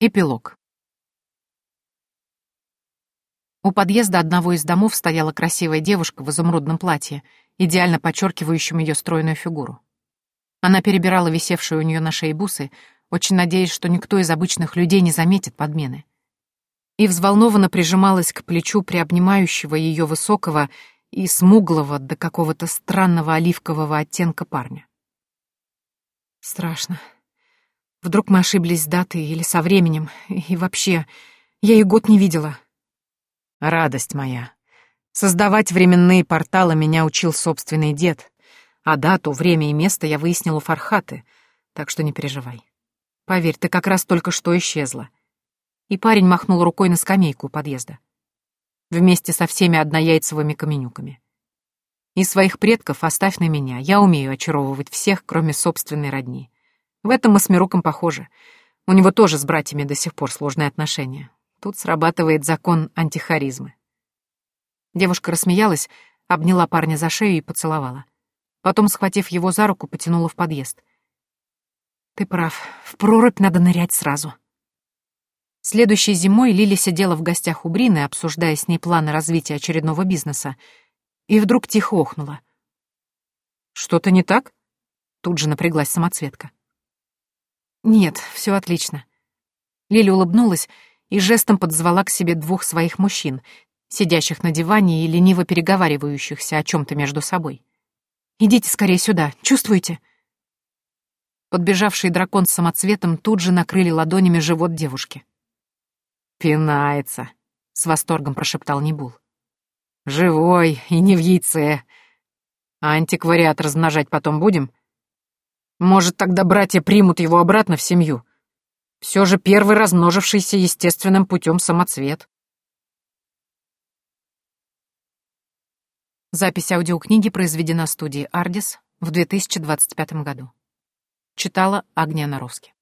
Эпилог. У подъезда одного из домов стояла красивая девушка в изумрудном платье, идеально подчеркивающем ее стройную фигуру. Она перебирала висевшие у нее на шее бусы, очень надеясь, что никто из обычных людей не заметит подмены. И взволнованно прижималась к плечу приобнимающего ее высокого и смуглого до какого-то странного оливкового оттенка парня. Страшно. Вдруг мы ошиблись с датой или со временем, и вообще, я и год не видела. Радость моя. Создавать временные порталы меня учил собственный дед, а дату, время и место я выяснил у Фархаты, так что не переживай. Поверь, ты как раз только что исчезла. И парень махнул рукой на скамейку у подъезда. Вместе со всеми однояйцевыми каменюками. И своих предков оставь на меня, я умею очаровывать всех, кроме собственной родни. В этом мы с Мируком похожи. У него тоже с братьями до сих пор сложные отношения. Тут срабатывает закон антихаризмы. Девушка рассмеялась, обняла парня за шею и поцеловала. Потом, схватив его за руку, потянула в подъезд. «Ты прав, в прорубь надо нырять сразу». Следующей зимой Лили сидела в гостях у Брины, обсуждая с ней планы развития очередного бизнеса, и вдруг тихо охнула. «Что-то не так?» Тут же напряглась самоцветка. «Нет, все отлично». Лили улыбнулась и жестом подзвала к себе двух своих мужчин, сидящих на диване и лениво переговаривающихся о чем-то между собой. «Идите скорее сюда, чувствуете?» Подбежавший дракон с самоцветом тут же накрыли ладонями живот девушки. «Пинается», — с восторгом прошептал Небул. «Живой и не в яйце. Антиквариат размножать потом будем?» Может, тогда братья примут его обратно в семью. Все же первый размножившийся естественным путем самоцвет. Запись аудиокниги произведена студией «Ардис» в 2025 году. Читала Агния Наровски.